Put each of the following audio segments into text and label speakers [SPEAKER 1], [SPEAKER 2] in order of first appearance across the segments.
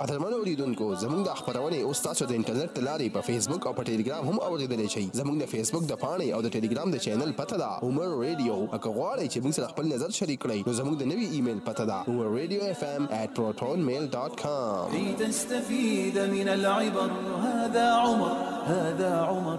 [SPEAKER 1] قدرمن اوریدونکو
[SPEAKER 2] زموږ د خبرونه او تاسو د انټرنیټ لارې په فیسبوک او په ټلګرام هم اوریدل شئ زموږ د فیسبوک د پاڼې او د ټلګرام د چینل پته ده عمر ریډیو اګه غواړئ چې موږ سره خپل نظر شریک کړئ نو زموږ د نوي ایمیل پته ده عمر
[SPEAKER 3] ریډیو اف ام @protonmail.com لتستفيد من العبر هذا عمر هذا عمر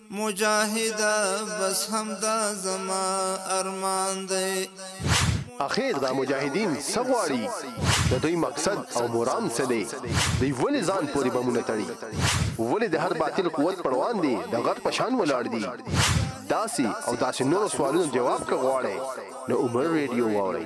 [SPEAKER 4] مجاهده بس همدا زما ارمان دی.
[SPEAKER 2] اخېر دا مجاهدین څه غواړي؟ د دوی مقصد او مرام څه دی؟ دوی ولې ځان پورې بمونه تړي؟ ولې د هر باطل قوت پر وړاندې د غر په شان ولاړ دي؟ داسې او داسې نورو سوالونو جواب که غواړئ نو عمر رېډیو واورئ.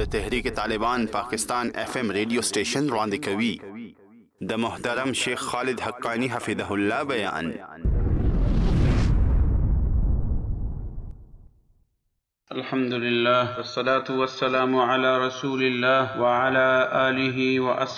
[SPEAKER 2] د تحریک طالبان پاکستان اف ام
[SPEAKER 1] ریډیو سټیشن وړاندې کوي د محترم شیخ خالد حقانی حفظه الله بیان
[SPEAKER 5] الحمد لله والصلاة والسلام على رسول الله وعلى آله وأصحابه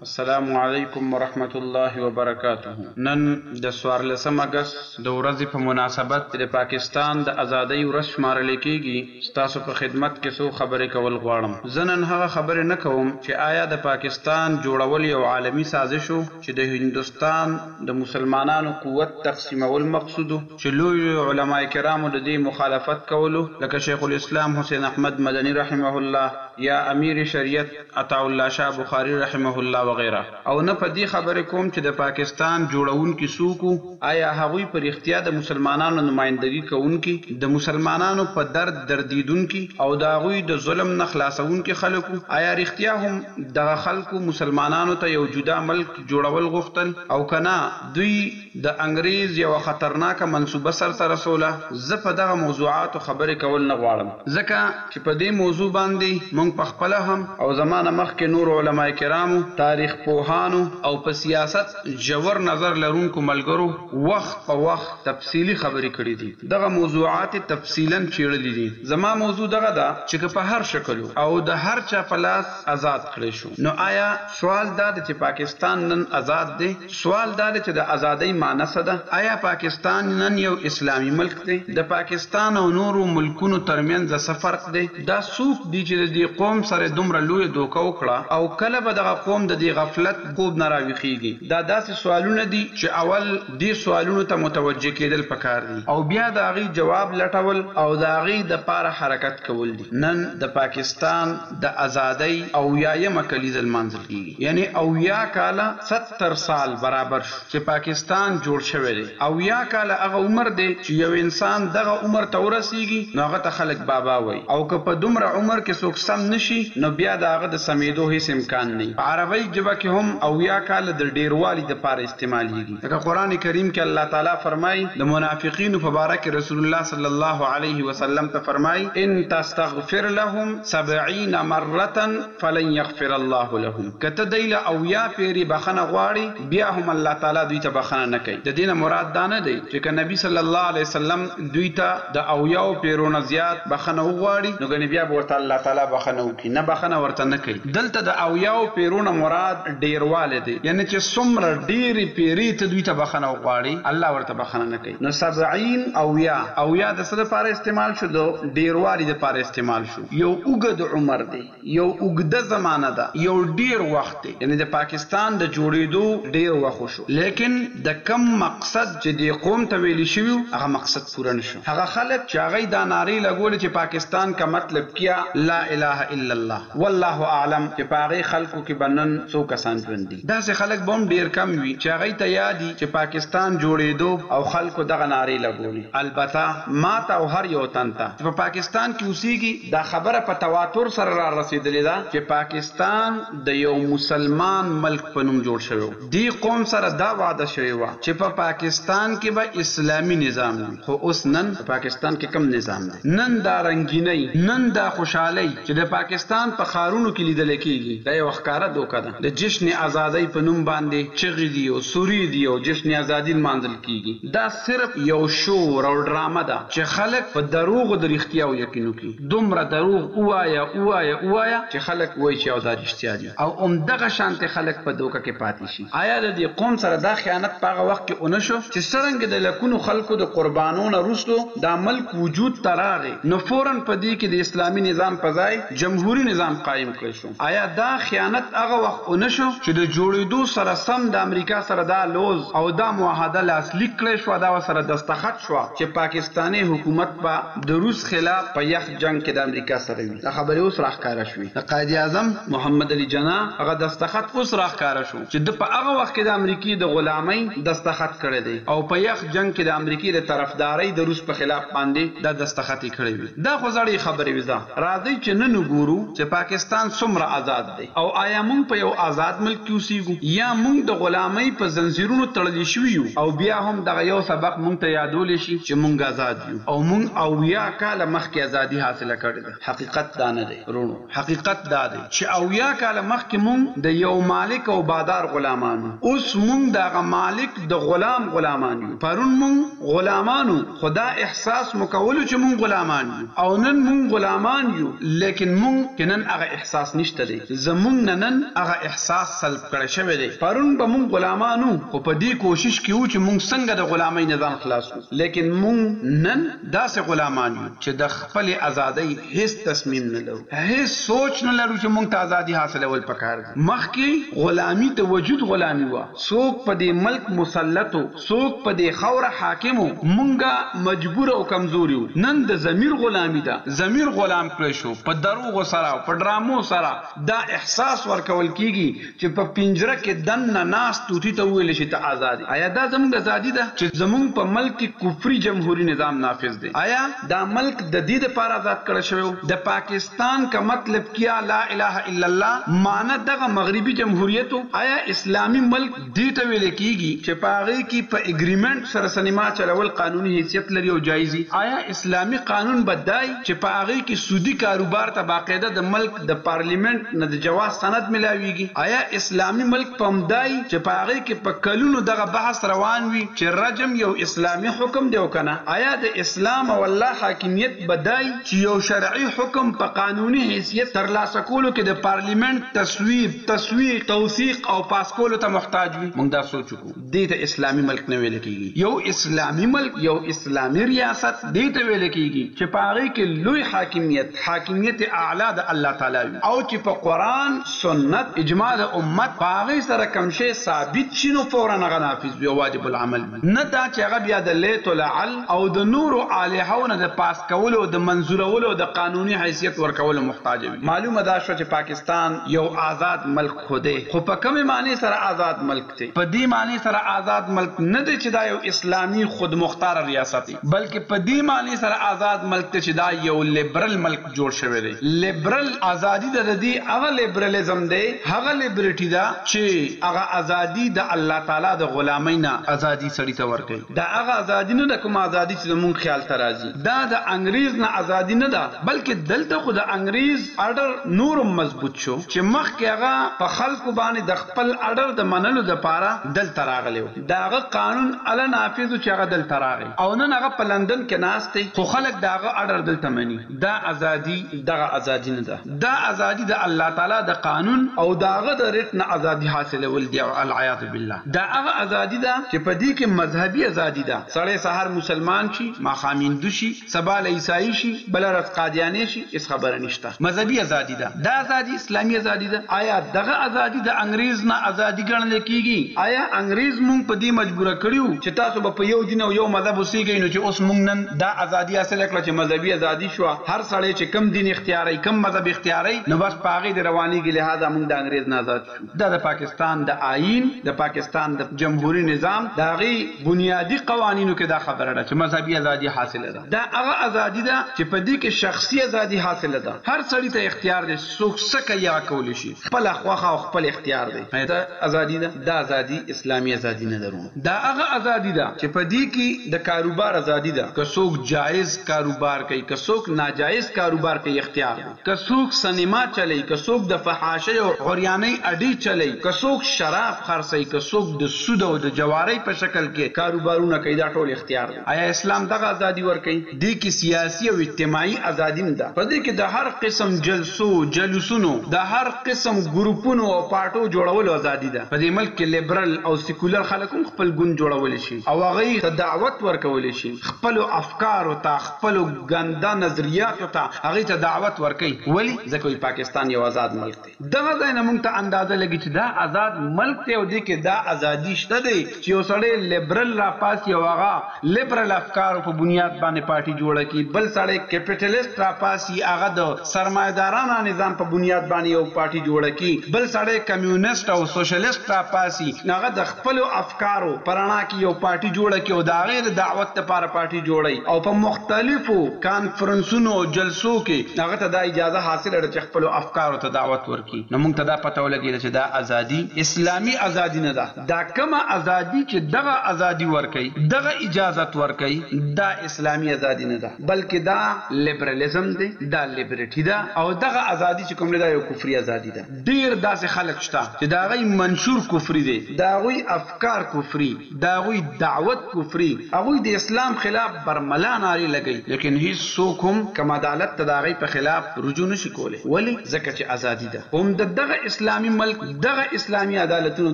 [SPEAKER 5] السلام علیکم ورحمت الله وبرکاته نن د څوارلسم اګست د ورځې په مناسبت چې د پاکستان د ازادۍ ورځ شمارل کېږي ستاسو په خدمت کې څو خبرې کول غواړم زه نن هغه خبرې نه کوم چې آیا د پاکستان جوړول یو عالمي سازش و چې د هندوستان د مسلمانانو قوت تقسیمول مقصود و چې لویو لویو علماء کرامو د دې مخالفت کولو لکه شیخ الاسلام حسین احمد مدني رحمه الله یا امیر شریعت عطاء الله شاه بخاري رحمه الله وغیره او نه په دې خبرې کوم چې د پاکستان جوړونکي څوک وو؟ ایا هغوی په رښتیا د مسلمانانو نمایندګي کوونکي، د مسلمانانو په درد دردیدونکي او د هغوی د ظلم نه خلاصوونکي خلک وو؟ ایا رښتیا هم دغه خلکو مسلمانانو ته یو جدا ملک جوړول غوښتل او که نه؟ دوی. د انګرېز یوه خطرناکه منصوبه سر ته رسوله، زه په دغه موضوعاتو خبرې کول نه غواړم، ځکه چې په دې موضوع باندې موږ په خپله هم او زما نه مخکې نورو علماء کرامو، تاریخ پوهانو او په سیاست ژور نظر لرونکو ملګرو وخت په وخت تفصیلي خبرې کړې دي، دغه موضوعات یې تفصیلا څېړلي دي، زما موضوع دغه ده چې که په هر شکل و او د هر چا په لاس ازاد کړی شو نو ایا. سوال دا ده چې پاکستان نن ازاد دی؟ سوال دا ده چې د ازادۍ معنی څه ده؟ ایا پاکستان نن یو اسلامي ملک دی؟ د پاکستان او نورو ملکونو ترمنځ څه فرق دی؟ دا څوک دي چې د دې قوم سره دومره لویه دوکه وکړه او کله به دغه قوم د دې غفلت خوب نه راویښیږي؟ دا داسې سوالونه دي چې اول دې سوالونو ته متوجه کیدل پکار دي او بیا د هغوی جواب لټول او د هغوی د پاره حرکت کول دي. نن د پاکستان. د ازادۍ اویایمه کلیزه لمانځل کیږي یعنې اویا کاله ستر سال برابر شو چې پاکستان جوړ شوی دی اویا کاله هغه عمر دی چې یو انسان دغه عمر ته ورسیږي نو هغه ته خلک بابا وایي او که په دومره عمر کې څوک سم نه شي نو بیا د هغه د سمیدو هیڅ امکان نه وي په عربۍ ژبه کې هم اویا کاله د ډیروالي لپاره استعمالیږي. لکه قرآن کریم کې الله تعالی فرمائی د منافقینو په باره کې رسول الله صلی الله علیه وسلم ته فرمائی، ان تستغفر لهم سبعین مرة فلن یغفر الله لهم، که ته دوی له اویا پېرې بخښنه غواړې بیا هم الله تعالی دوی ته بخښنه نه کوي، د دې نه مراد دا نه دی چې که نبی صلی الله علیه وسلم دوی ته د اویاو پېرو نه زیات بخښنه وغواړي نو ګنې بیا به ورته الله تعالی بخښنه وکړي، نه بخښنه ورته نه کوي. دلته د اویاو پیرو نه مراد ډیروالی دی یعنی چه څومره ډیری پیری ته دوی ته بخښنه وغواړی الله ورته بخښنه نه کوي نو سبعین اویا اویا د څه لپاره استعمال شو د ډیروالي لپاره استعمال شو یو اوږد عمر دی یو اوږده زمانه ده یو ډیر وخت دی یعنی د پاکستان د جوړیدو ډیر وخت وشو لیکن د کوم مقصد چه دی قوم ته ویلی شوی وو هغه مقصد پوره نه شو هغه خلک چه هغوی دا نعری لګولی چه پاکستان کا مطلب کیا لا اله الا الله. والله اعلم چې په هغې خلکو کې به نن څو کسان ژوند دي. داسې خلک به هم ډېر کم وي چې هغوی ته ياد وي چې پاکستان جوړېدو او خلکو دغه نارې لګولې. البته ماته او هر يو تن ته چې په پاکستان کې اوسېږي دا خبره په تواتر سره رارسېدلې ده چې پاکستان د يو مسلمان ملک په نوم جوړ شوی و. دې قوم سره دا وعده شوې وه چې په پاکستان کې به اسلامي نظام وي خو اوس نن په پاکستان کې کوم نظام دی؟ نن دا رنګینۍ، نن دا خوشحالۍ چې د پاکستان په ښارونو کې لیدل کېږي دا یوه ښکاره دوکه ده. د جشن ازادۍ په نوم باندې چغې دي او سورې دي او جشن ازادي لمانځل کېږي. دا صرف یو شور او ډرامه ده چې خلک په دروغو د رښتیاو یقین وکړي. دومره دروغ ووایه، ووایه، ووایه چې خلک ووایي چې او دا رښتیا دي. او هم دغه شانتې خلک په دوکه کې پاتې شي. ایا د دې قوم سره دا خیانت په هغه وخت کې ونه شو چې څرنګه د لکونو خلکو د قربانو نه وروسته دا ملک وجود ته راغی نو فوراً په دې کې د اسلامي نظام په ځای جمهوري نظام قایم کړل شو؟ ایا دا خیانت هغه وخت ونه شو چې د جوړېدو سره سم د امریکا سره دا لوظ او دا معاهده لاسلیک کړل شوه دا ورسره دستخط شوه چې پاکستانې حکومت به د روس خلاف په یخ جنګ کې د امریکا سره وي دا خبرې اوس راښکاره شوې د قائد اعظم محمد علي جناح هغه دستخط اوس راښکاره شو چې ده په هغه وخت کې د امریکې د غلامۍ دستخط کړی دی او په یخ جنګ کې د امریکې د طرفدارۍ د روس په خلاف باندې دا دستخط یې کړی وي دا خو زړې خبرې وې ځه راځئ چې نن وګورو چې پاکستان څومره ازاد دی او آیا مونږ په یو ازاد ملک کې اوسیږو یا مونږ د غلامۍ په زنځیرونو تړلې شوي یو او بیا هم دغه یو سبق مونږ ته یادولې شي چې مونږ ازاد او موږ اویا کاله مخکې ازادي حاصله کړې ده، حقیقت دا نه دی وروڼو، حقیقت دا دی چې اویا کاله مخکې موږ د یو مالک او بادار غلامان وو، اوس موږ د هغه مالک د غلام غلامان یو، پرون موږ غلامان وو خو دا احساس مو کولو چې موږ غلامان یو او نن موږ غلامان یو لیکن موږ کې نن هغه احساس نشته دی، زموږ نه نن هغه احساس سلب کړی شوی دی، پرون به موږ غلامان وو خو په دې کوشش کې وو چې موږ څنګه د غلامۍ نه ځان خلاص کړو. لیکن موږ نن داسې غلامان یو چې د خپلې ازادۍ هیڅ تصمیم نه لرو، هیڅ سوچ نه لرو چې موږ ته ازادي حاصلول پکار دي. مخکې غلامي د وجود غلامي وه، څوک په دې ملک مسلط و، څوک په دې خاوره حاکم و، موږ مجبور او کمزوري وو. نن د ضمیر غلامي ده، ضمیر غلام کړی شو، په دروغو سره او په ډرامو سره دا احساس ورکول کیږي چې په پنجره کې دننه ناست طوطي ته وویل شي ته ازاد یې، ایا دا زموږ ازادي ده چې زموږ په ملک کې کفري جمهوري نظام نافذ دی؟ ایا دا ملک ددې لپاره ازاد کړی شوی و؟ د پاکستان که مطلب کیا لا اله الا الله معنی دغه مغربي جمهوریت و؟ ایا اسلامي ملک دې ته ویل کیږي چې په هغې کې په اګریمنټ سره سینما چلول قانوني حیثیت لري او جایز دي؟ ایا اسلامي قانون به دای چې په هغې کې سودي کاروبار ته باقاعده د ملک د پارليمنټ نه د جواز سند ملاويږي ايا اسلامي ملک په همداي چه په هغه کي په کلونو دغه بحث روان وي چه رجم يو اسلامي حکم دي او که نه ايا د اسلام او الله حاکميت به داي چه يو شرعي حکم په قانوني حيثيت تر لاسه کولو کي د پارليمنټ تصويب، تصويق، توثيق او پاس کولو ته محتاج وي مونږ دا سوچ وکړو. دې ته اسلامي ملک نه ویل کېږي. یو اسلامي ملک، یو اسلامي ریاست دې ته ویل کېږي چې په هغه کې لوی حاکمیت، حاکمیت اعلی، د الله تعالی وي او چې په قرآن، سنت، اجماع د امت په هغه سره کوم شی ثابت شي نو فوراً هغه نافذ وي او واجب العمل وي، نه دا چې هغه بیا د لیت و لعل او د نورو آلهو نه د پاس کولو او د منظورولو او د قانوني حیثیت ورکولو محتاج وي. معلومه دا شوه چې پاکستان یو آزاد ملک خو دی، خو په کومې معنې سره آزاد ملک؟ دی په دی معنی سره آزاد ملک نه دی چی دا یو اسلامی خودمختار ریاست دی بلکه په دی معنی سره آزاد ملک دی چی دا یو لیبرل ملک جوړ شوی دی لیبرل آزادی د دی هغه لیبرلیزم دی هغه لیبرټی ده چی هغه آزادی د الله تعالی د غلامی نه آزادی سړی ته ورکوی دا هغه آزادی نه ده کومه آزادی چی زموږ خیال ته راځی دا د انګریز نه آزادی نه ده بلکه دلته خو د انګریز آرډر نور هم مضبوط شو چې مخکې هغه په خلکو باندې د خپل اډر د منلو دپاره دلته راغلی و، د هغه قانون هله نافذ و چې هغه دلته راغی او نن هغه په لندن کې ناست دی خو خلک د هغه اډر دلته مني، دا ازادي دغه ازادي نه ده، دا ازادي د الله تعالی د قانون او د هغه د رټ نه ازادي حاصلول دي او العیاذ بالله دا هغه ازادي ده چې په دې کې مذهبي ازادي ده، سړی سهار مسلمان شي ماښام هندو شي، سبا له عیسائی شی بله ورځ قادیانی شی هیڅ خبره نشته. مذهبی ازادی ده دا ازادی اسلامی ازادی ده ایا دغه ازادی د انګریز نه ازادی ګڼل کیږی ایا انګریز مونږ په دی مجبور کړی وو چه تاسو به په یو دین او یو مذهب اوسیږی نو چه اوس مونږ نن دا ازادی حاصله کړه چه مذهبی ازادی شوه هر سړی چه کوم دین اختیاروی کوم مذهب اختیاروی نو بس په هغی دی روانیږی لهذا مونږ د انګریز نه ازاد شو. دا د پاکستان د آئین، د پاکستان د جمهوري نظام د هغې بنیادي قوانینو کې دا خبره ده چې مذهبي ازادي حاصله ده. دا هغه ازادي ده چې په دې کې شخصي ازادي حاصله ده. هر سړي ته اختیار دی چې څوک څه کوي هغه کولی شي. خپله خوښه او خپل اختیار دی. ایا دا ازادي ده؟ دا ازادي اسلامي ازادي نه ده وروڼو. دا هغه ازادي ده چې په دې کې د کاروبار ازادي ده. که څوک جائز کاروبار کوي، که څوک ناجائز کاروبار کوي اختیار دی. که څوک سنیما چلوي، که څوک د فحاشۍ او عریانۍ اډې چلوي، که څوک شراب خرڅوي، که څوک د سود او د جوارۍ په شکل کې کاروبارونه کوي، دا ټول اختیار دی. ایا اسلام دغه ازادي ورکوي؟ دې کې سیاسي او اجتماعي ازادي هم ده. په دې کې د هر قسم جلسو، جلوسونو، د هر قسم ګروپونو او پارټو جوړولو ازادي ده. په دې ملک کې لیبرل او سیکولر خلک هم خپل ګوند جوړولی شي او هغوی ته دعوت ورکولی شي، خپلو افکارو ته، خپلو ګنده نظریاتو ته هغوی ته دعوت ورکوي، ولې؟ ځکه وایي پاکستان یو ازاد ملک دی. دغه ځای نه موږ ته اندازه لګي چې دا ازاد ملک دی او دې کې دا ازادي شته دی چې یو سړی لیبرل راپاڅي او هغه لیبرل افکارو په بنیاد باندې پارټي جوړه کړي، بل سړی کیپیټلیسټ راپاڅي هغه د سرمایه دارانه نظام په بنیاد باندې یو پارټي جوړه کړي، بل سړی کمیونیسټ او سوشلیسټ راپاڅي هغه د خپلو افکارو په رڼا کې یو پارټي جوړه کړي او د هغې د دعوت لپاره پارټي جوړوي او په مختلفو کانفرنسونو او جلسو کې هغه ته دا اجازه حاصله ده چې خپلو افکارو ته دعوت ورکړي، نو موږ ته دا پته ولګېده چې دا ازادي اسلامي ازادي نه ده، دا کومه ازادي چې دغه ازادي ورکوي، دغه اجازت ورکوي، دا اسلامي ازادي نه ده، بلکې دا لیبرالیزم دی، دا لیبرټي ده او دغه ازادي چې کومه ده، دا یوه کفري ازادي ده. ډېر داسې خلک شته چې د هغوی منشور کفري دی، د هغوی افکار کفري، د هغوی دعوت کفري، هغوی د اسلام خلاف برملا نارې لګوي، لیکن هېڅ څوک هم کوم عدالت ته د هغوی په خلاف رجوع نه شي کولی، ولې؟ ځکه چې ازادي ده، هم د دغه اسلامي ملک دغه اسلامي عدالتونو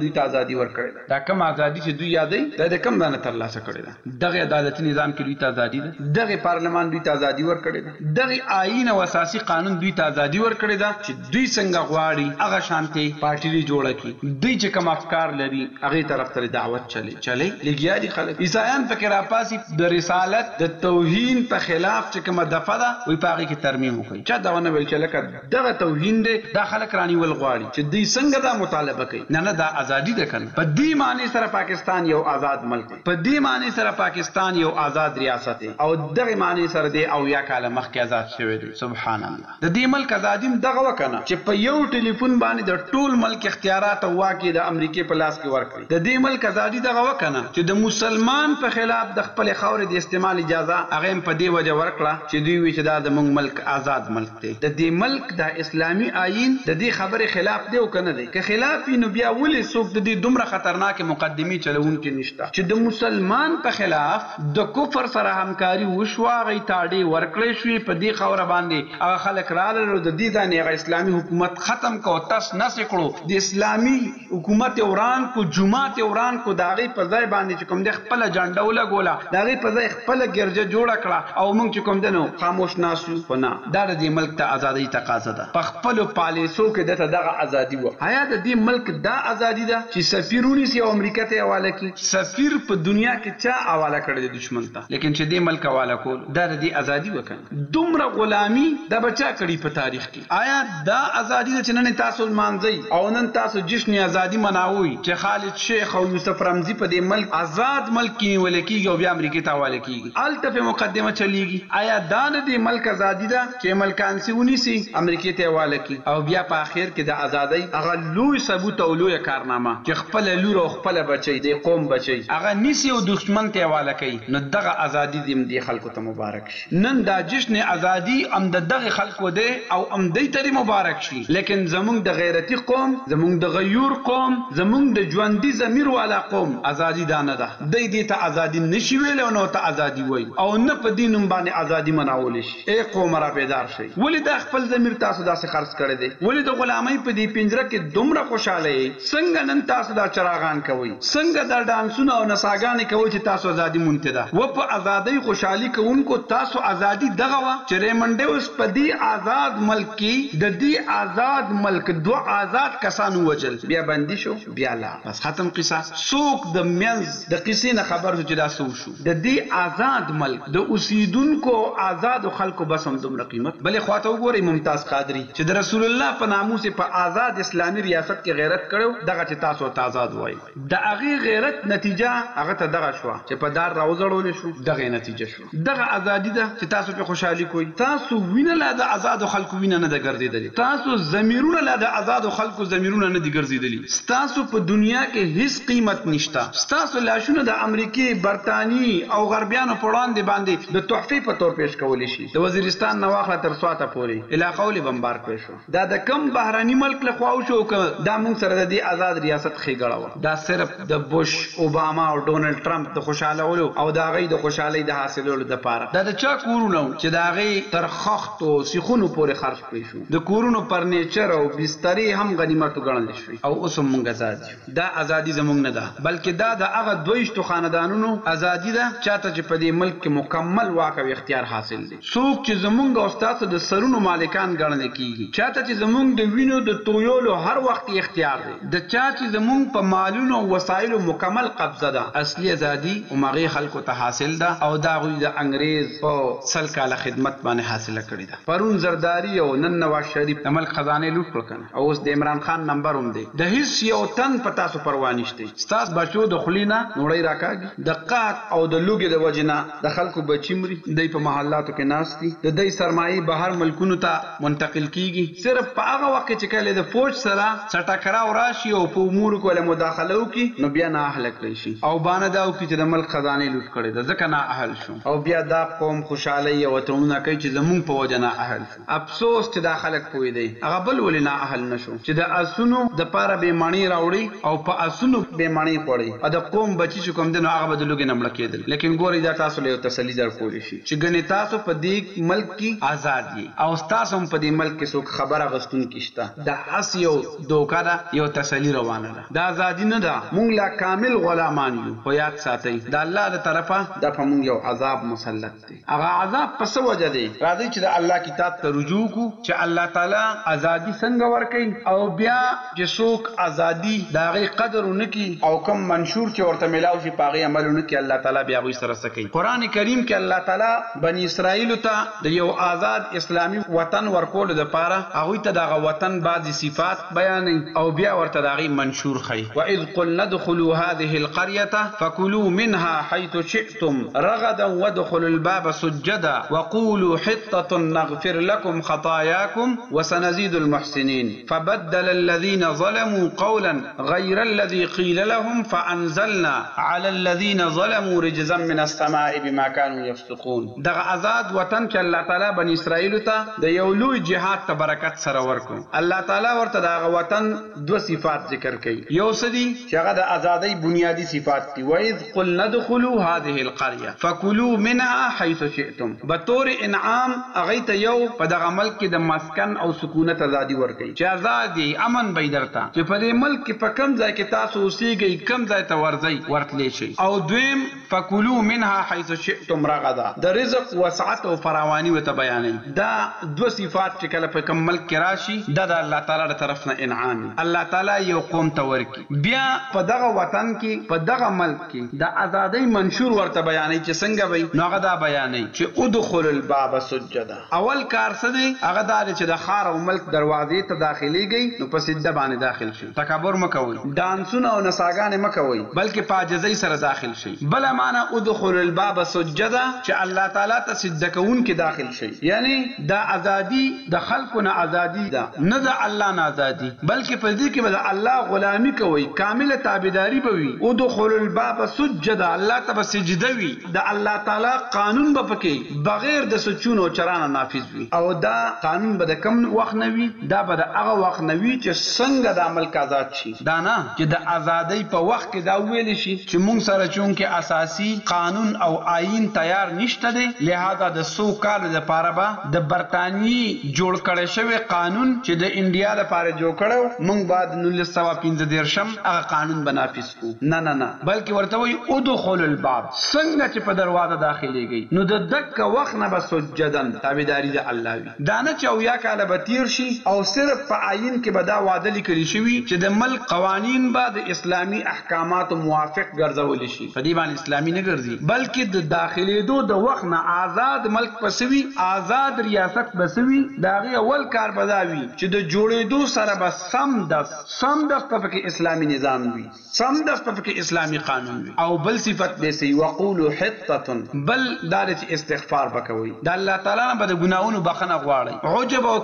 [SPEAKER 5] دوی ته ازادي ورکړې ده. دا کومه ازادي چې دوی یادوي، دا د کوم ځای نه ترلاسه کړې ده؟ دغه عدالتي نظام کې دوی ته ازادي ده، دغه پارلمان دوی ته ازادي ورکړې ده، دغه آئین او اساسي قانون دوی ته ازادي ورکړې ده چې دوی څنګه غواړي هغه شانتې پارټي دې جوړه کړي، دوی چې کوم افکار لري هغې طرف ته دې دعوت چلې چلې، لګیا دي خلک عیسایان پکې راپاڅي د رسالت د توهین په خلاف چې کومه دفعه ده وایي په هغې کې ترمیم وکړئ، چا دا ونه ویل چې هلکه دغه توهین دی دا خلک رانیول غواړي چې دوی څنګه دا مطالبه کوي، نه نه دا ازادي ده کنه، په دې معنې سره پاکستان یو ازاد ملک دی. په دې معنی سره پاکستان یو آزاد ریاست دی او دغه معنی سره دی اویا کاله مخکې آزاد شوی دی سبحان الله د دې ملک آزادی هم دغه وه کنه چې په یو ټلیفون باندې د ټول ملک اختیارات او واک یې د امریکې په لاس کې ورکړی د دې ملک آزادی دغه وه کنه چې د مسلمان په خلاف د خپلې خاورې د استعمال اجازه هغه هم په دې وجه ورکړه چې دوی وی چې دا زمونږ ملک آزاد ملک دی ددی ملک دا اسلامی آیین ددی خبری خلاف دی او که نه دی که خلاف وی نو بیا ولی څوک ددی دومره خطرناکه مقدمی چلوونکی نشته چی د مسلمان په خلاف د کفر سره همکاری وشوه هغه اتاډی ورکړی شوی په دی خاوره باندی هغه خلک رالل او ددی ځانی هغه اسلامی حکومت ختم کړ او تس نس یی کړو د اسلامی حکومت یې وران کړو، جومات یې وران کړو، د هغې په ځای باندې چې کوم دی خپله جنډه ولګوله، د هغې په ځای خپله ګرجه جوړه کړه او موږ چې کوم دی نو خاموش ناست یو، خو نه، دا د دې ملک د ازادۍ تقاضا ده، په خپلو پالیسو کې ده ته دغه ازادي وه، ایا د دې ملک دا ازادي ده چې سفیر ونیسي او امریکا ته یې حواله کړي؟ سفیر په دنیا کې چا حواله کړی دی دښمن ته، لیکن چې دې ملک حواله کولو، دا د دې ازادي وه که نه؟ دومره غلامي دا به چا کړي په تاریخ کې؟ آیا دا ازادي ده چې نن یې تاسو لمانځئ او نن تاسو جشن ازادي مناوئ چې خالد شیخ او یوسف رمزي په دې ملک، ازاد ملک، کې نیول کېږي او بیا امریکې ته حواله کېږي، هلته پرې مقدمه چلېږي؟ آیا دا نه دې ملک ازادي ده چې ملکانسي ونیسي، امریکې ته یې حواله کړي او بیا په اخر کې د ازادۍ هغه لوی ثبوت او لویه کارنامه چې خپله لور او خپله بچۍ، دې قوم بچۍ، هغه نیسي او دښمن ته یې حواله کوي، نو دغه ازادي دې همدې خلکو ته مبارک وي. نن دا جشن ازادی هم د دغه خلکو دی او هم دوی ته دی مبارک شی لیکن زمونږ د غیرتی قوم زمونږ د غیور قوم زمونږ د ژوندی ضمیر والا قوم ازادی دا نه ده دوی دی ته ازادی نشی ویلی او نه ورته ازادی وایی او نه په دی نوم باندی ازادی منعولی شی ای قومه را بیدار شئ. ولې دا خپل ضمیر تاسو داسې خرڅ کړی دی؟ ولې د غلامۍ په دې پنجره کې دومره خوشحاله یئ؟ څنګه نن تاسو دا چراغان کوئ؟ څنګه دا ډانسونه او نڅاګانې کوئ چې تاسو ازادي مونته ده؟ و په ازادۍ خوشحالي کوونکو تاسو ازادي دغه وه چې ریمنډیوس په دې ازاد ملک کې د دې ازاد ملک دوه ازاد کسان ووژل، بیا بندي شو، بیا لاړ. بس ختم قصه. څوک د منځ د قصې نه خبر شو چې دا څه وشو؟ د دې آزاد ملک د اوسېدونکو او آزادو خلکو بس همدومره قیمت. بلې خوا ته وګورئ، ممتاز قادري چې د رسول الله په ناموس یې په آزاد اسلامي ریاست کې غیرت کړی و، دغه چې تاسو ورته آزاد وایئ، د هغه غیرت نتیجه هغه ته دغه شوه چې په دار راوځړول شو، دغه یې نتیجه شوه، دغه آزادي ده چې تاسو پرې خوشحالي کوئ، ستاسو وینه لا د آزادو خلکو وینه نه ده ګرځېدلې، ستاسو ضمیرونه لا د آزادو خلکو ضمیرونه نه دي ګرځېدلي. ستاسو په دنیا کې هیڅ قیمت نشته. ستاسو لاشونه د امریکې، برتانیې او غربیانو په وړاندې باندې د تحفې په تور پیش کولی شي. د وزیرستان نه واخله تر سواته پورې علاقه ولې بمبار کړل شوه؟ دا د کوم بهرني ملک له خوا وشو او که دا موږ سره د دې ازاد ریاست ښیګړه وه؟ دا صرف د بوش، اوباما او ډونلډ ټرمپ د خوشحالولو او د هغوی د خوشحالۍ د حاصلولو دپاره. دا د چا کورونه وو چې د هغوی تر خښتو او سیخونو پورې خرڅ شول؟ کړی شو. د کورونو فرنیچر او بسترې هم غنیمت وګڼل شوې او اوس هم موږ ازاد یو. دا ازادي زموږ نه ده، بلکې دا د هغه دوه ویشتو خاندانونو ازادي ده چا ته چې په دې ملک کې مکمل واک او اختیار حاصل دی. څوک چې زموږ او ستاسو د سرونو مالکان ګڼل کېږي، چا ته چې زموږ د وینو د تویولو هر وخت کې اختیار دی، د چا چې زموږ په مالونو او وسایلو مکمل قبضه ده، اصلي ازادي همغې خلکو ته حاصل ده او د هغوی د انګرېز په سل کاله خدمت باندې حاصله کړې ده. پرون زرداری او نن نواز شریف د ملک خزانه لوټ کړه کنه او اوس د عمران خان نمبر هم دی د هیڅ یو تن په تاسو پروا نشته ستاسو بچو د خولی نه نوړی راکاږی د قحط او د لوږی د وجی نه د خلکو بچی مری دی په محلاتو کی ناست دی د دی سرمایه بهر ملکونو ته منتقل کیږی صرف په هغه وخت کی چی کله د فوج سره څه ټکراو راشی او په امورو کی له مداخله وکی نو بیا نا اهله کړی شی او بانه دا وکی چی د ملک خزانه لوټ کړی ده ځکه نا اهل شو. او بیا دا قوم خوشحالی او اتڼونه کوي چې زمونږ په وجه نا اهل شو افسوس چې دا خلک پوهیدی هغه بل ولې نا اهل نه شو چې د اسونو د پاره به مڼی راوړی او په اسونو به مڼی خوړی او د قوم بچی چې کوم دی نو هغه به د لوږې نه مړه کیدل لیکن ګورئ دا تاسو له یو تسلی در کولی شي چې ګنې تاسو په دی ملک کی ازاد یی او ستاسو هم په دی ملک کې څوک خبر اغستونکي شته دا هسې یو دوکه ده یو تسلی روانه ده. دا ازادي نه ده، موږ لا کامل غلامان یو، خو یاد ساتئ، د الله له طرفه دا په موږ یو عذاب مسلط دی، هغه عذاب په څه وجه دی؟ راځئ چې د الله کتاب ته رجوع وکړو چې الله تعالی ازادي څنګه ورکوي او بیا چې څوک ازادي د هغې قدر ونه کړي او کوم منشور چې ورته ملاو شي په هغې عمل ونه کړي الله تعالی بیا هغوی سره څه کوي؟ قرآن کریم کې الله تعالی بني اسراییلو ته د یو ازاد اسلامي وطن ورکولو لپاره هغوی ته د هغه وطن بعضې صفات، بیان او بیا ورته داغه منشور خي و اذ قلنا ادخلوا هذه القريه فكلوا منها حيث شئتم رغدا وادخلوا الباب سجدا وقولوا حطه نغفر لكم خطاياكم وسنزيد المحسنين فبدل الذين ظلموا قولا غير الذي قيل لهم فأنزلنا على الذين ظلموا رجزا من السماء بما كانوا يفسقون دغه ازاد وطن چې الله تعالی بني اسرائیلو ته د یو لوی جهاد ته برکت سره ورکړو الله تعالی ورته د هغه وطن دوه صفات ذکر کوي یو څه دي چې هغه د ازادۍ بنیادي صفات دي واذ قلنا ادخلوا هذه القریه فکلوا منها حیث شئتم بطور انعام هغوی ته یو په دغه ملک کې د مسکن او سکونت ازادي ورکوي چې ازاد یئ امن به وي درته چې په دې ملک کې په کوم ځای کې تاسو اوسیږئ کوم ځای ته ورځئ ورتلی شئ او دویم فکلوا منها حيث شئتم رغدا د رزق وسعت او فراواني ورته بيانوي دا دوه صفات چې کله په کوم ملک کې راشي دا د الله تعالی د طرف نه انعام وي الله تعالی يو قوم ته ورکړي بيا په دغه وطن کې په دغه ملک کې د ازادۍ منشور ورته بيانوي چې څنګه به وي نو هغه دا بيانوي چې ادخلوا الباب سجدا اول کار څه دی هغه دا دی چې د ښار او ملک دروازې ته داخليږئ نو په سجده باندې داخل شئ. تکبر مه کوئ. ډانسونه او نڅاګانې مه کوئ. بلکې په عاجزۍ سره داخل شئ. بله معنی ادخلوا الباب سجدا چې الله تعالی ته سجده کوونکي داخل شئ. یعنې دا ازادي د خلکو نه ازادي ده، نه د الله نه ازادي، بلکې په دې کې به د الله غلامي کوئ، کامله تابعداري به وي، ادخلوا الباب سجدا، الله ته به سجده وي. د الله تعالی قانون به پکې بغیر د څه چون او چرا نه نافذ وي او دا قانون به د کوم وخت نه وي؟ دا به د هغه وخت نه وي چې څنګه دا ملک ازاد شي، دا نه چې د ازادۍ په وخت کې دا وویل شي چې موږ سره چونکه اساسي قانون او آیین تیار نشته دی، لهذا د څو کالو لپاره به د برتانیې جوړ کړی شوی قانون چې د انډیا لپاره یې جوړ کړی و، موږ به د نولس سوه پنځه دېرشم هغه قانون به نافذ نه نه نه بلکه ورته وایی ادخلو الباب څنګه چه په دروازه داخلیږی نو د دک وخت نه به سجدا تابعداری د الله وی دانه چه اویا کاله به تیر شی او صرف په آیین کی به دا وعده لیکل شوی چه د ملک قوانین به د اسلامی احکاماتو موافق ګرځول شی په دی باندی اسلامی نه ګرځی بلکه د داخلیدو د وخت نه آزاد ملک به څه وی آزاد ریاست به څه وی د هغی اول کار به دا وی چه د جوړیدو سره به سم دس سمدسته پکې اسلامي نظام وي، سمدسته پکې اسلامي قانون وي او بل صفت به څه وي، وقولو حطة، بل دا دی چې استغفار به کوئ، د الله تعالی نه به د ګناهونو بخښنه غواړئ، عجب او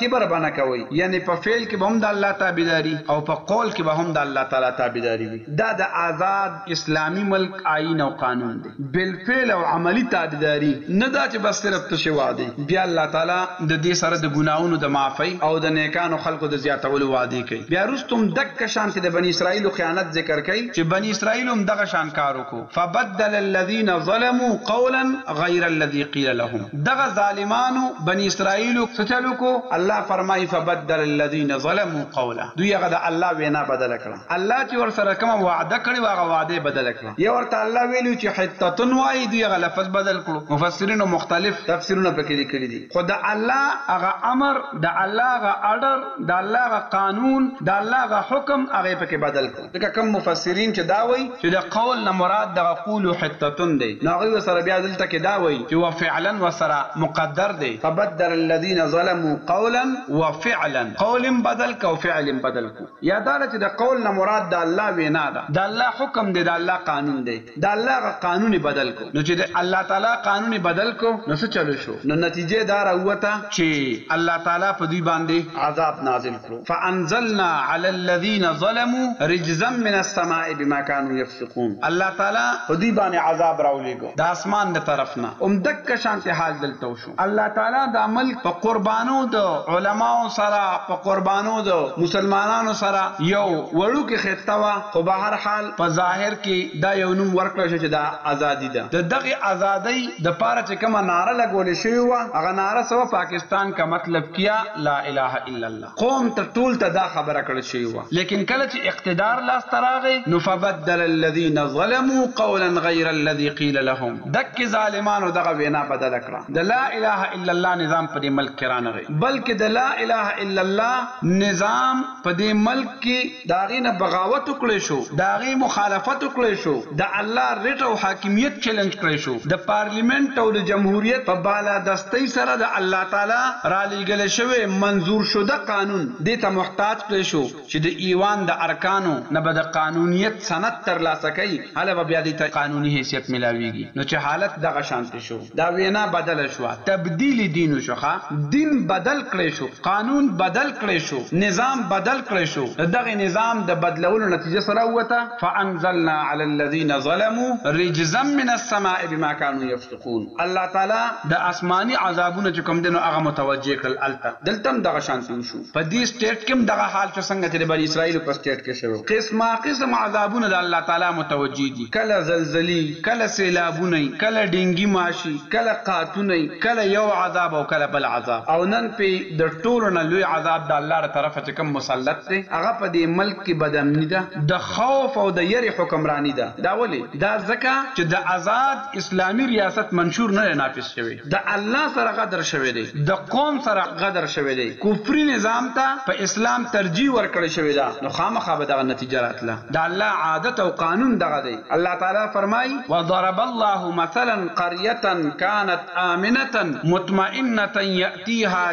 [SPEAKER 5] کبر به نه کوئ، یعنې په فعل کې به هم د الله تابعداري او په قول کې به هم د الله تعالی تابعداري وي، دا د ازاد اسلامي ملک آیین او قانون دی. بالفعل او عملي تابعداري، نه دا چې بس صرف تشې وعدې. بیا الله تعالی د دې سره د ګناهونو د معافۍ او د نېکانو خلکو د زیاتولو وعدې کوي. بیا وروسته هم دک شانتې د بني اسرائیلو خیانت ذکر کوي چې بني اسرائیلو هم دغه شان کار وکړو، فبدل الذین ظلموا قولا غیر الذي قیل لهم، دغه ظالمانو، بني اسرائیلو، څه چل وکړو؟ الله فرمايي، فبدل الذین ظلموا قولا، دوی هغه د الله وینا بدله کړه. الله چې ورسره کومه وعده کړې وه هغه وعده یې بدله کړه یا ورته الله ویلي و چې حطة وایي دوی هغه لفظ بدل کړو مفسرینو مختلف تفسیرونه پکې لیکلي دي خو د الله هغه امر د الله هغه اډر د الله هغه قانون د الله هغه حکم هغه یې پکې بدل کړو ځکه کوم مفسرین چې دا وایي چې د قول نه مراد دغه قولو حطة دی نو هغوی ورسره بیا دلته کې دا وایي چې وفعلا ورسره مقدر دی. فبدل الذین ظلموا قولا وفعلا قول یې هم بدل کړ او فعل یې هم بدل کړو. یا دا ده چې د قول نه مراد د الله وینا ده، د الله حکم دی، د الله قانون دی، د الله هغه قانون یې بدل کړو، نو چې د الله تعالی قانون یې بدل کړو نو څه چل وشو؟ نو نتیجه دا راووته چې الله تعالی په دوی باندې. عذاب نازل کړو، فانزلنا علی الذین ظلموا رجزا من السماء بما کانوا یفسقون، الله تعالی په دوی باندې عذاب راولیږو د اسمان د طرف نه، هم دکه شانتې حال دلته وشو. الله تعالی دا ملک په قربانو د علماو سره په قربانو د مسلمانانو سره یو وړوکې خطه وه خو به هر حال په ظاهر کې دا یو نوم ورکړل شو چې دا ازادي ده د دغې ازادۍ د پاره چې کومه نعره لګول شوې وه هغه نعره څه وه پاکستان کا مطلب کیا لا اله الا الله. قوم ته ټول ته دا خبره کړل شوي وه ليکن کله چې اقتدار لاس ته راغی نو فبدل الذين ظلموا قولا غير الذي قيل لهم دک ظالمانو دغه وينا بدله کړه د لا اله الا الله نظام په دې ملک کې رانغی بلکې د لا اله الا الله نظام په دې ملک کې د هغې نه بغاوت وکړی شو، د هغې مخالفت وکړی شو، د الله رټ او حاکمیت چلنج کړی شو، د پارلیمنټ او د جمهوریت په بالا دستۍ سره د الله تعالی رالیږلی شوی منظور شده قانون دې ته محتاج کړی شو چې د ایوان د ارکانو نه به د قانونیت سند ترلاسه کوي هله به بیا دې ته قانوني حیثیت ملاویږي نو چې حالت دغه شانتې شو. دا وینا بدله شوه، تبدیل دین وشو ښه، دین بدل کړی شو، قانون بدل کړی شو، نظام بدل کړی شو، د دغه نظام د بدلولو نتیجه څه راووته، فانزلنا علی الذین ظلموا رجزا من السماء بما کانوا یفسقون، الله تعالی د اسماني عذابونه چې کوم دی نو هغه متوجه کړل هلته، دلته هم دغه شانتې وشو. په دې سټیټ کې هم دغه حال شو څنګه چې د بنی اسرائیل په سټیټ کې شوی و قسمه قسم عذابونه د الله تعالی متوجه دي کله زلزلي کله سیلابونه وي کله ډینګي ماشي کله قحطونه وي کله یو عذاب او کله بل عذاب او نن پرې د ټولو نه لوی عذاب د الله له طرفه چې کوم مسلط دی هغه په دې ملک کې بد امني ده د خوف او د یرې حکمراني ده دا ولې دا ځکه چې د ازاد اسلامي ریاست منشور نه دی نافذ شوی. د الله سره غدر شوی دی، د قوم سره غدر شوی دی، کفري نظام ته په اسلام ترجیح ورکړی شوی ده نو خامخا به دغه نتیجه راتله، د الله عادت او قانون دغه دی، الله تعالی فرمائی، وضرب الله مثلا قریة کانت آمنة مطمئنة یأتیها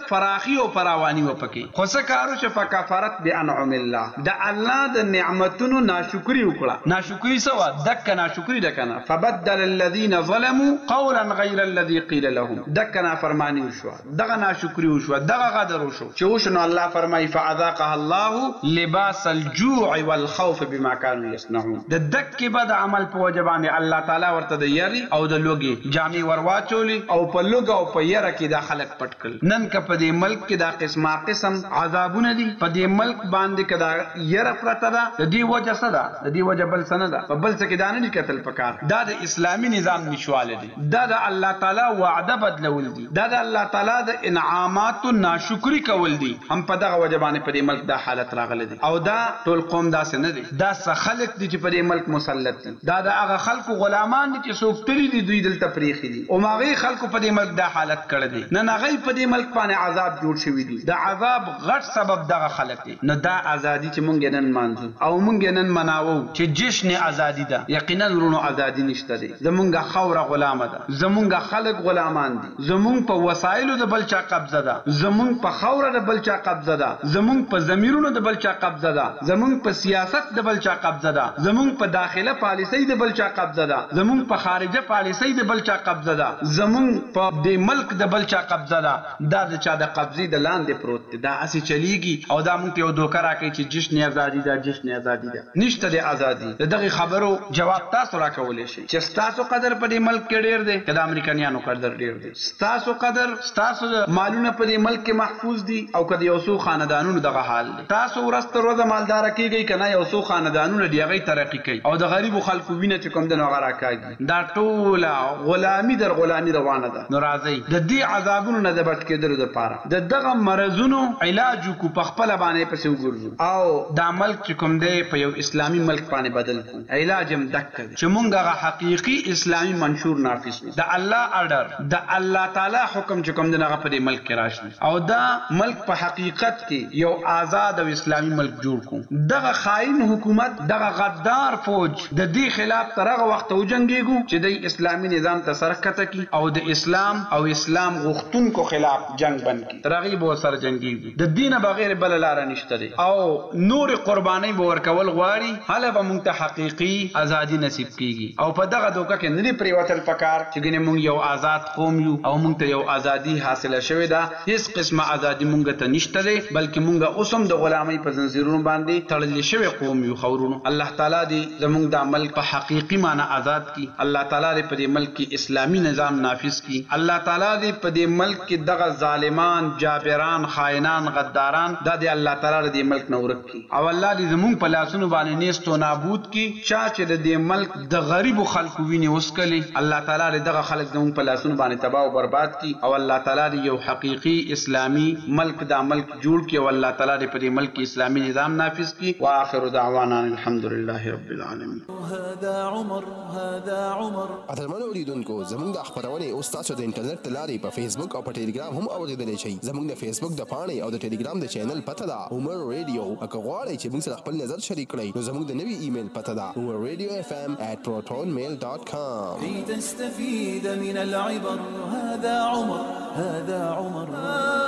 [SPEAKER 5] فراخي او فراواني وه پکې. خو څه کار وشو فکفرت بانعم الله د الله د نعمتونو ناشکري وکړه. ناشکري څه وه؟ دکه ناشکري ده کنه. فبدل الذين ظلموا قولا غير الذي قيل لهم دکه نافرماني وشوه، دغه ناشکري وشوه، دغه غدر وشو چې وشو نو الله فرمايي فاذاقها الله لباس الجوع والخوف بما كانوا يصنعون د دکه بد عمل په وجه باندې الله تعالی ورته د يري او د لوږې جامې ورواچولې. او په لوږه او په يره کې دا خلک. پټ کړل نن که په دې ملک کې دا قسما قسم عذابونه دي په دې ملک باندې که دا يره پرته ده د دې وجه څه ده د دې وجه بل څه نه ده په بل څه کې دا نه دي کتل پکار دا د اسلامي نظام نشوالی دی دا د الله تعالی وعده بدلول دي دا د الله تعالی د انعاماتو ناشکري کول دي هم په دغه وجه باندې په دې ملک دا حالت راغلی دی او دا ټول قوم داسې نه دی دا څه خلک دي چې په دې ملک مسلط دي. دا د هغه خلکو غلامان دي چې څوک تلي دي دوی دلته پرېښي دي هماغه خلکو په دې ملک دا حالت کړی دی نن هغه په دې ملک باندې عذاب جوړ شوي دي د عذاب غټ سبب دغه خلک دي نو دا ازادي چې مونږ یې نن نمانځو او مونږ یې نن مناوو چې جشن ازادي ده یقینا ورونو ازادي نشته دی زمونږ خاوره غلامه ده زمونږ خلک غلامان دي. زمونږ په وسایلو د بل چا قبضه ده، زمونږ په خاوره د بل چا قبضه ده، زمونږ په ضمیرونو د بل چا قبضه ده، زمونږ په سیاست د بل چا قبضه ده، زمونږ په داخله پالیسۍ د بل چا قبضه ده، زمونږ په خارجه پالیسۍ د بل چا قبضه ده، زمونږ په دې ملک د بل چا قبضه ده، دا د چا د قبضې د لاندې پروت دی، دا هسې چلیږي او دا مونږ ته یو دوکه راکوي چې جشن ازادي ده، جشن ازادي ده، نشته دی ازادي، د دغې خبرو جواب تاسو راکولی شئ. چه ستاسو قدر په دې ملک کې ډېر دی که د امریکنیانو قدر ډېر دی؟ ستاسو قدر، ستاسو مالونه په دې ملک کې محفوظ دي او که د یو څو خاندانونو دغه حال دی؟ تاسو ورځ تر ورځه مالداره کېږئ که نه یو څو خاندانونه دي هغوی ترقي کوي او د غریبو خلکو وینه چې کوم ده نو هغه راکاږي؟ دا ټوله غلامي در غلامي روانه ده نو راځئ د دې عذابونو نه د بچ کېدلو لپاره د دغه مرضونو علاج وکړو په خپله باندې پسې وګرځو او دا ملک چې کوم دی په یو اسلامي ملک باندې بدل کړو. علاج هم دک دی چه مونږ هغه حقیقی اسلامی منشور نافذ کو د الله اډر د الله تعالی حکم چه کوم دی نو هغه په دی ملک کی راشی او دا ملک په حقیقت کی یو آزاد او اسلامی ملک جوړ کو دغه خاین حکومت دغه غدار فوج د دی خلاف تر هغه وخته وجنګیږو چه دی اسلامی نظام ته سر ښکته کی او د اسلام او اسلام غوښتونکو خلاف جنګ بند کی تر هغی به ورسره جنګیږو. د دې نه بغېر بله لاره نشته دی او نورې قربانۍ به ورکول غواړي، هله به موږ ته حقیقي ازادي نصیب کېږي او په دغه دوکه کې نه دې پرېوتل په کار چې ګنې موږ یو ازاد قوم یو او موږ ته یو ازادي حاصله شوې ده، هېڅ قسمه ازادي موږ ته نشته دی بلکې موږ اوس هم د غلامۍ په زنځیرونو باندې تړلې شوې قوم یو ښه ورونو الله تعالی دې زموږ دا ملک په حقیقي معنی ازاد کي الله تعالی دي په دي ملک کي اسلامي نظام نافذ کي الله تعالی دي په دي ملک کي دغه ظالمان جابران خاينان غداران دا دي الله تعالی له دي ملک نه ورک کي او الله دي زموږ په لاسونو باندي نيست او نابود کي چا چي د دي ملک د غريبو خلکو ويني وسکلي الله تعالی دي دغه خلک زموږ په لاسونو باندي تباه او برباد کي او الله تعالی دي يو حقيقي اسلامي ملک دا ملک جوړ کي او الله تعالی دي په دي ملک کي اسلامي نظام نافذ کي واخر دعوانا ان الحمدلله رب العالمين.
[SPEAKER 6] هذا عمر هذا عمر
[SPEAKER 2] قدرمن اوریدونکو زموږ د خبرونه او تاسو د انټرنیټ د لارې په فیسبوک او په ټلګرام هم اوریدل شئ زموږ د فیسبوک د پاڼې او د ټلګرام د چینل پته ده عمر رادیو اګه غواړئ چې موږ سره خپل نظر شریک کړئ نو زموږ د نوي ایمیل پته ده عمر
[SPEAKER 6] رادیو اف ام @protonmail.com لتستفيد من العبر هذا عمر هذا عمر هذا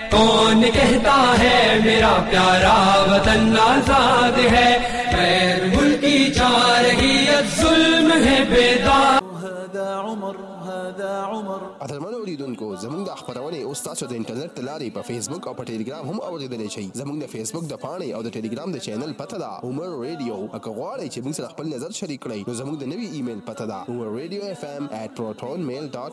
[SPEAKER 6] کون کہتا ہے میرا پیارا وطن آزاد ہے غیر ملکی
[SPEAKER 7] جارحیت ظلم ہے بیدار
[SPEAKER 2] قدرمن اوریدونکو زموږ د خبرونه او تاسو د انټرنیټ لارې په فیسبوک او په ټلګرام هم اوریدل شئ زموږ د فیسبوک د پاڼې او د ټلګرام د چینل پته ده عمر رادیو اګه غواړئ چې موږ سره خپل نظر شریک کړئ نو زموږ د نوي ایمیل پته
[SPEAKER 6] ده عمر رادیو اف ام @protonmail.com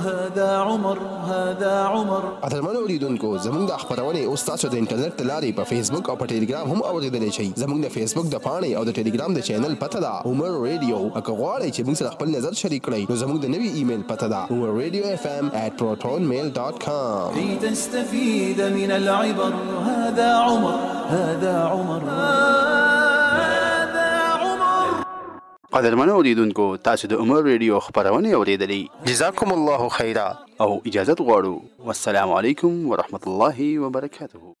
[SPEAKER 7] هذا عمر هذا عمر
[SPEAKER 2] قدرمن اوریدونکو زموږ د خبرونه او تاسو د انټرنیټ د لارې په فیسبوک او په ټلګرام هم اوریدل شئ زموږ د فیسبوک د پاڼې او د ټلګرام د چینل پته ده عمر ریډیو او که غواړئ چې موږ سره خپل نظر شریک کړئ نو زموږ د نوي ایمیل پته ده عمرradioFm@protonmail.com
[SPEAKER 7] كي تستفيد من العبر هذا عمر هذا عمر
[SPEAKER 1] قدرمنو اورېدونکو تاسو د عمر رېډيو خپرونې اورېدلې. جزاکم الله خيرا. او اجازت غواړو. والسلام عليکم ورحمة الله وبرکاته.